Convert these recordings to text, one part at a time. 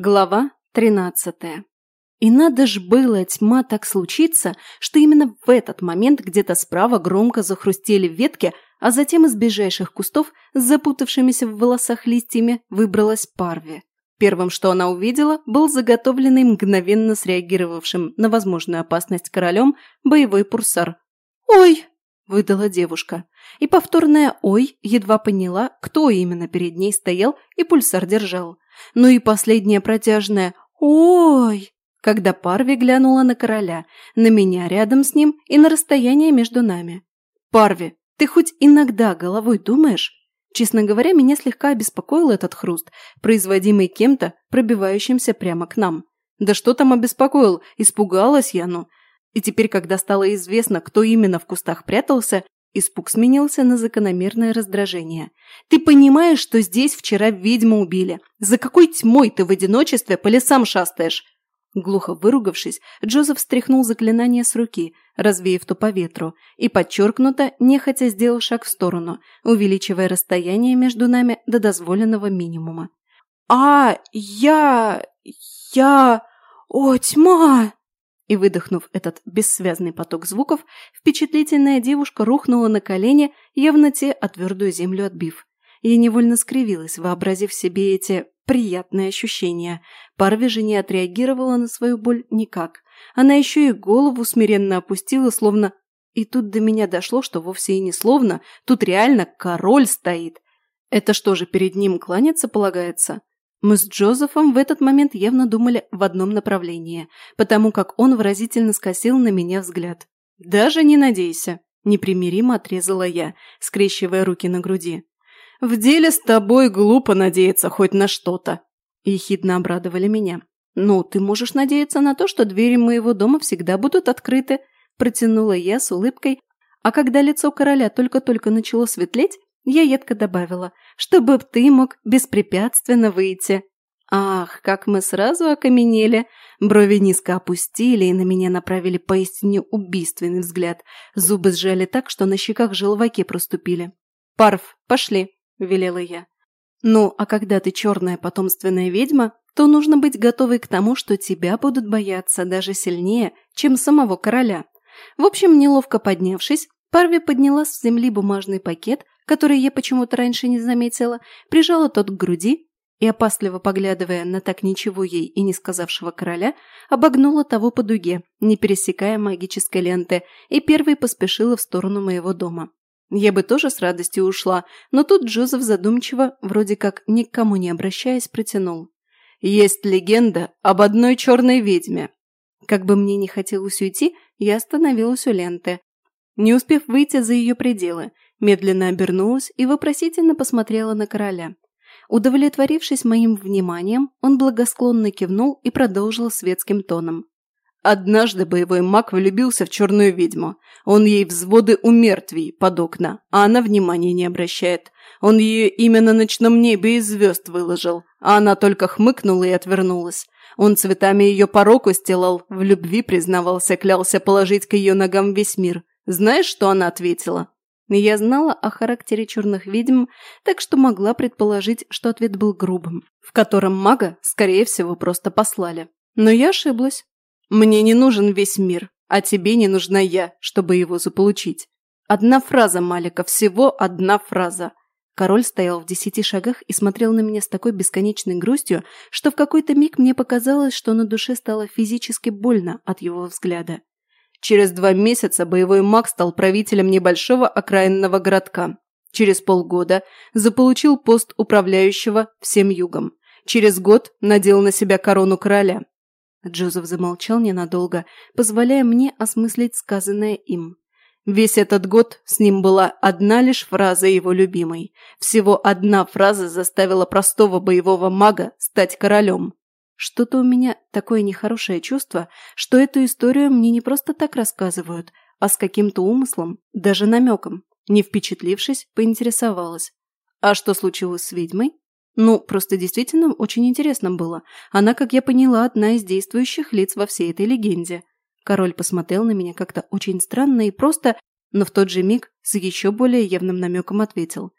Глава тринадцатая. И надо ж было, тьма, так случиться, что именно в этот момент где-то справа громко захрустели ветки, а затем из ближайших кустов с запутавшимися в волосах листьями выбралась Парви. Первым, что она увидела, был заготовленный мгновенно среагировавшим на возможную опасность королем боевой пурсар. «Ой!» – выдала девушка. И повторная «ой» едва поняла, кто именно перед ней стоял и пульсар держал. Ну и последнее протяжное «ой!» когда Парви глянула на короля, на меня рядом с ним и на расстояние между нами. «Парви, ты хоть иногда головой думаешь?» Честно говоря, меня слегка обеспокоил этот хруст, производимый кем-то, пробивающимся прямо к нам. Да что там обеспокоил, испугалась я, ну. И теперь, когда стало известно, кто именно в кустах прятался, испуг сменился на закономерное раздражение. «Ты понимаешь, что здесь вчера ведьму убили? За какой тьмой ты в одиночестве по лесам шастаешь? Глухо выругавшись, Джозеф стряхнул заклинание с руки, развеяв то по ветру, и подчеркнуто, нехотя сделал шаг в сторону, увеличивая расстояние между нами до дозволенного минимума. «А, я... я... О, тьма!» И выдохнув этот бессвязный поток звуков, впечатлительная девушка рухнула на колени, явно те о твердую землю отбив. Я невольно скривилась, вообразив себе эти приятные ощущения. Парви же не отреагировала на свою боль никак. Она еще и голову смиренно опустила, словно... И тут до меня дошло, что вовсе и не словно, тут реально король стоит. Это что же, перед ним кланяться полагается? Мы с Джозефом в этот момент явно думали в одном направлении, потому как он выразительно скосил на меня взгляд. «Даже не надейся», – непримиримо отрезала я, скрещивая руки на груди. В деле с тобой глупо надеяться хоть на что-то. Ехидно обрадовали меня. Ну, ты можешь надеяться на то, что двери моего дома всегда будут открыты, протянула я с улыбкой, а когда лицо короля только-только начало светлеть, я едко добавила, чтобы ты мог беспрепятственно выйти. Ах, как мы сразу окаменели, брови низко опустили и на меня направили поистине убийственный взгляд. Зубы сжали так, что на щеках желваки проступили. «Парф, пошли!» – велела я. «Ну, а когда ты черная потомственная ведьма, то нужно быть готовой к тому, что тебя будут бояться даже сильнее, чем самого короля». В общем, неловко поднявшись, Парви подняла с земли бумажный пакет, который я почему-то раньше не заметила, прижала тот к груди и, опасливо поглядывая на так ничего ей и не сказавшего короля, обогнула того по дуге, не пересекая магической ленты, и первой поспешила в сторону моего дома. Я бы тоже с радостью ушла, но тут Джозеф задумчиво, вроде как никому не обращаясь, протянул. «Есть легенда об одной черной ведьме». Как бы мне не хотелось уйти, я остановилась у ленты. Не успев выйти за ее пределы, медленно обернулась и вопросительно посмотрела на короля. Удовлетворившись моим вниманием, он благосклонно кивнул и продолжил светским тоном. Однажды боевой маг влюбился в черную ведьму. Он ей взводы у мертвей под окна, а она внимания не обращает. Он ее именно на ночном небе из звезд выложил, а она только хмыкнула и отвернулась. Он цветами ее пороку стелал, в любви признавался, клялся положить к ее ногам весь мир. Знаешь, что она ответила? Я знала о характере черных ведьм, так что могла предположить, что ответ был грубым, в котором мага, скорее всего, просто послали. Но я ошиблась. Мне не нужен весь мир, а тебе не нужна я, чтобы его заполучить. Одна фраза, Малика, всего одна фраза. Король стоял в десяти шагах и смотрел на меня с такой бесконечной грустью, что в какой-то миг мне показалось, что на душе стало физически больно от его взгляда. Через два месяца боевой маг стал правителем небольшого окраинного городка. Через полгода заполучил пост управляющего всем югом. Через год надел на себя корону короля. Джозеф замолчал ненадолго, позволяя мне осмыслить сказанное им. Весь этот год с ним была одна лишь фраза его любимой. Всего одна фраза заставила простого боевого мага стать королем. Что-то у меня такое нехорошее чувство, что эту историю мне не просто так рассказывают, а с каким-то умыслом, даже намеком. Не впечатлившись, поинтересовалась. А что случилось с ведьмой? Ну, просто действительно очень интересно было. Она, как я поняла, одна из действующих лиц во всей этой легенде. Король посмотрел на меня как-то очень странно и просто, но в тот же миг с еще более явным намеком ответил.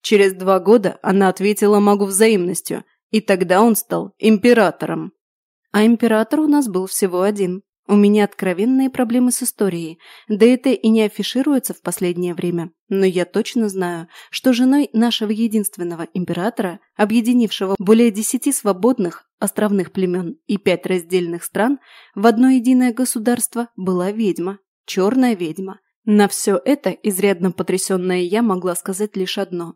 Через два года она ответила магу взаимностью И тогда он стал императором. А император у нас был всего один. У меня откровенные проблемы с историей, да это и не афишируется в последнее время. Но я точно знаю, что женой нашего единственного императора, объединившего более десяти свободных островных племен и пять раздельных стран, в одно единое государство была ведьма, черная ведьма. На все это изрядно потрясенная я могла сказать лишь одно.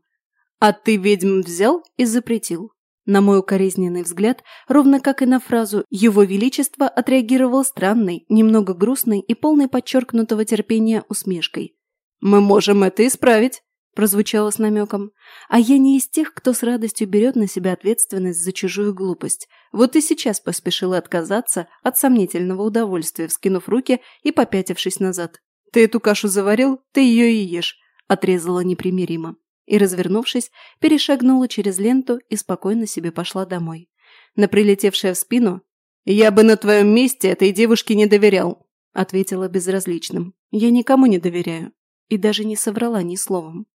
«А ты ведьм взял и запретил. На мой укоризненный взгляд, ровно как и на фразу «Его Величество» отреагировал странной, немного грустной и полной подчеркнутого терпения усмешкой. «Мы можем это исправить», – прозвучало с намеком. «А я не из тех, кто с радостью берет на себя ответственность за чужую глупость. Вот и сейчас поспешила отказаться от сомнительного удовольствия, вскинув руки и попятившись назад. «Ты эту кашу заварил, ты ее и ешь», – отрезала непримиримо и, развернувшись, перешагнула через ленту и спокойно себе пошла домой. На прилетевшее в спину «Я бы на твоем месте этой девушке не доверял», ответила безразличным. «Я никому не доверяю». И даже не соврала ни словом.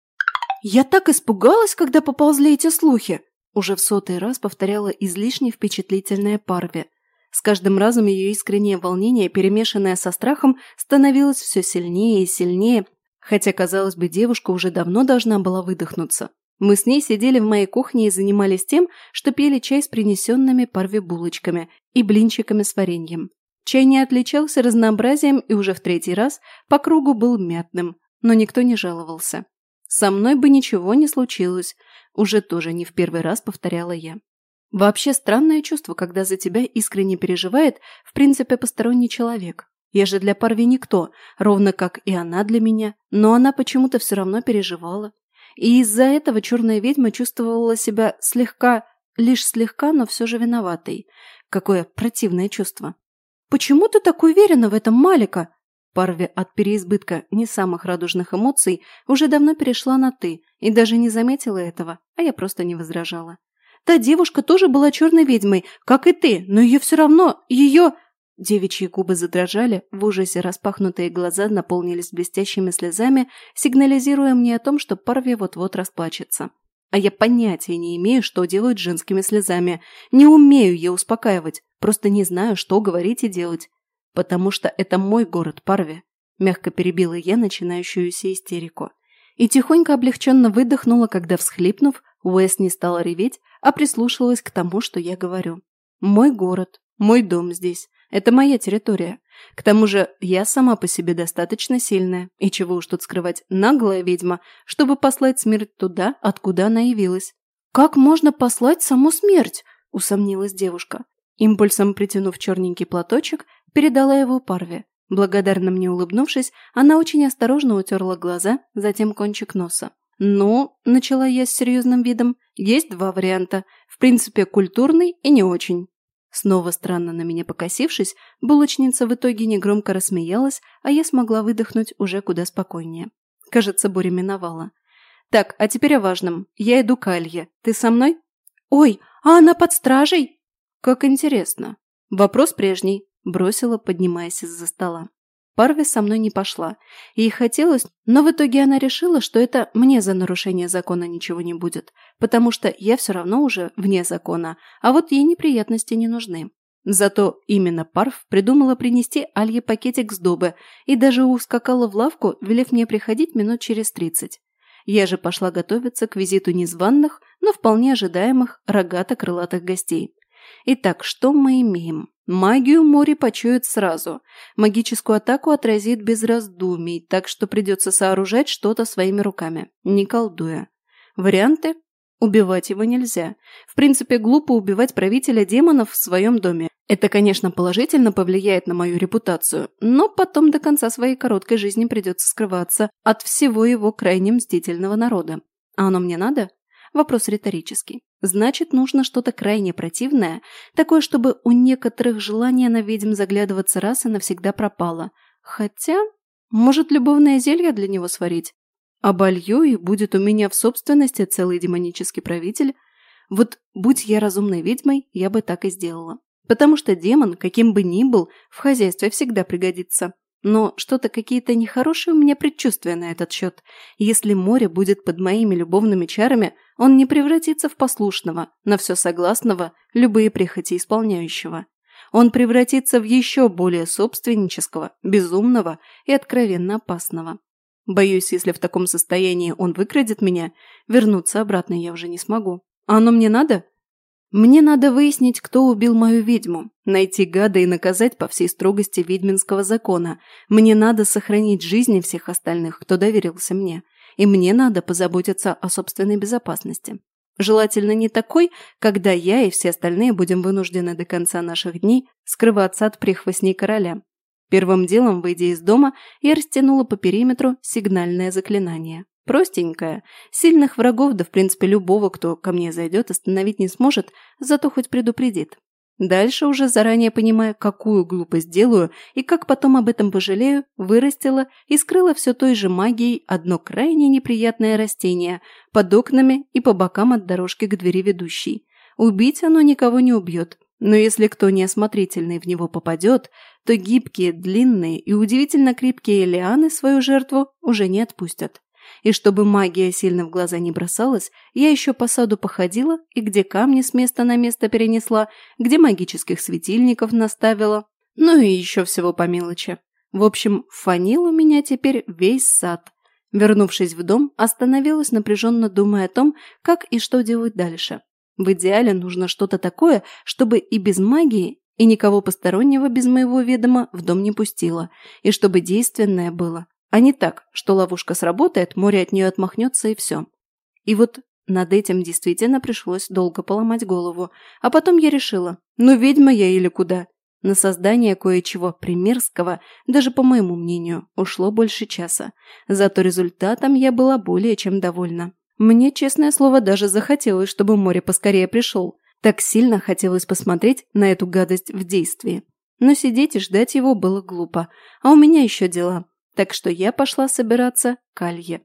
«Я так испугалась, когда поползли эти слухи!» Уже в сотый раз повторяла излишне впечатлительная Парви. С каждым разом ее искреннее волнение, перемешанное со страхом, становилось все сильнее и сильнее, Хотя, казалось бы, девушка уже давно должна была выдохнуться. Мы с ней сидели в моей кухне и занимались тем, что пили чай с принесенными парве булочками и блинчиками с вареньем. Чай не отличался разнообразием и уже в третий раз по кругу был мятным, но никто не жаловался. Со мной бы ничего не случилось, уже тоже не в первый раз повторяла я. Вообще странное чувство, когда за тебя искренне переживает, в принципе, посторонний человек. Я же для Парви никто, ровно как и она для меня, но она почему-то все равно переживала. И из-за этого черная ведьма чувствовала себя слегка, лишь слегка, но все же виноватой. Какое противное чувство. «Почему ты так уверена в этом, Малика?» Парви от переизбытка не самых радужных эмоций уже давно перешла на «ты» и даже не заметила этого, а я просто не возражала. «Та девушка тоже была черной ведьмой, как и ты, но ее все равно, ее...» Девичьи губы задрожали, в ужасе распахнутые глаза наполнились блестящими слезами, сигнализируя мне о том, что Парви вот-вот расплачется. А я понятия не имею, что делать с женскими слезами. Не умею я успокаивать, просто не знаю, что говорить и делать. Потому что это мой город, Парви. Мягко перебила я начинающуюся истерику. И тихонько облегченно выдохнула, когда, всхлипнув, Уэс не стала реветь, а прислушалась к тому, что я говорю. Мой город, мой дом здесь. Это моя территория. К тому же я сама по себе достаточно сильная, и чего уж тут скрывать, наглая ведьма, чтобы послать смерть туда, откуда она явилась. «Как можно послать саму смерть?» – усомнилась девушка. Импульсом притянув черненький платочек, передала его Парве. Благодарно мне улыбнувшись, она очень осторожно утерла глаза, затем кончик носа. «Ну», – начала я с серьезным видом, – «есть два варианта. В принципе, культурный и не очень. Снова странно на меня покосившись, булочница в итоге негромко рассмеялась, а я смогла выдохнуть уже куда спокойнее. Кажется, буря миновала. «Так, а теперь о важном. Я иду к Алье. Ты со мной?» «Ой, а она под стражей?» «Как интересно. Вопрос прежний», – бросила, поднимаясь из-за стола. Парви со мной не пошла. Ей хотелось, но в итоге она решила, что это мне за нарушение закона ничего не будет, потому что я все равно уже вне закона, а вот ей неприятности не нужны. Зато именно Парв придумала принести Алье пакетик с дубы и даже ускакала в лавку, велев мне приходить минут через тридцать. Я же пошла готовиться к визиту незваных, но вполне ожидаемых рогато-крылатых гостей. Итак, что мы имеем? Магию море почует сразу. Магическую атаку отразит без раздумий, так что придется сооружать что-то своими руками, не колдуя. Варианты? Убивать его нельзя. В принципе, глупо убивать правителя демонов в своем доме. Это, конечно, положительно повлияет на мою репутацию, но потом до конца своей короткой жизни придется скрываться от всего его крайне мстительного народа. А оно мне надо? Вопрос риторический. Значит, нужно что-то крайне противное, такое, чтобы у некоторых желание на ведьм заглядываться раз и навсегда пропало. Хотя, может, любовное зелье для него сварить? Оболью, и будет у меня в собственности целый демонический правитель. Вот будь я разумной ведьмой, я бы так и сделала. Потому что демон, каким бы ни был, в хозяйстве всегда пригодится. Но что-то какие-то нехорошие у меня предчувствия на этот счет. Если море будет под моими любовными чарами, он не превратится в послушного, на все согласного, любые прихоти исполняющего. Он превратится в еще более собственнического, безумного и откровенно опасного. Боюсь, если в таком состоянии он выкрадет меня, вернуться обратно я уже не смогу. А оно мне надо? Мне надо выяснить, кто убил мою ведьму, найти гада и наказать по всей строгости ведьминского закона. Мне надо сохранить жизни всех остальных, кто доверился мне. И мне надо позаботиться о собственной безопасности. Желательно не такой, когда я и все остальные будем вынуждены до конца наших дней скрываться от прихвостней короля. Первым делом, выйдя из дома, я растянула по периметру сигнальное заклинание. Простенькая. Сильных врагов, да в принципе любого, кто ко мне зайдет, остановить не сможет, зато хоть предупредит. Дальше уже заранее понимая, какую глупость делаю и как потом об этом пожалею, вырастила и скрыла все той же магией одно крайне неприятное растение под окнами и по бокам от дорожки к двери ведущей. Убить оно никого не убьет, но если кто неосмотрительный в него попадет, то гибкие, длинные и удивительно крепкие лианы свою жертву уже не отпустят. И чтобы магия сильно в глаза не бросалась, я еще по саду походила и где камни с места на место перенесла, где магических светильников наставила, ну и еще всего по мелочи. В общем, фанил у меня теперь весь сад. Вернувшись в дом, остановилась напряженно думая о том, как и что делать дальше. В идеале нужно что-то такое, чтобы и без магии, и никого постороннего без моего ведома в дом не пустило, и чтобы действенное было, а не так, что ловушка сработает, море от нее отмахнется и все. И вот над этим действительно пришлось долго поломать голову. А потом я решила, ну ведьма я или куда. На создание кое-чего примерского, даже по моему мнению, ушло больше часа. Зато результатом я была более чем довольна. Мне, честное слово, даже захотелось, чтобы море поскорее пришел. Так сильно хотелось посмотреть на эту гадость в действии. Но сидеть и ждать его было глупо. А у меня еще дела так что я пошла собираться к Алье.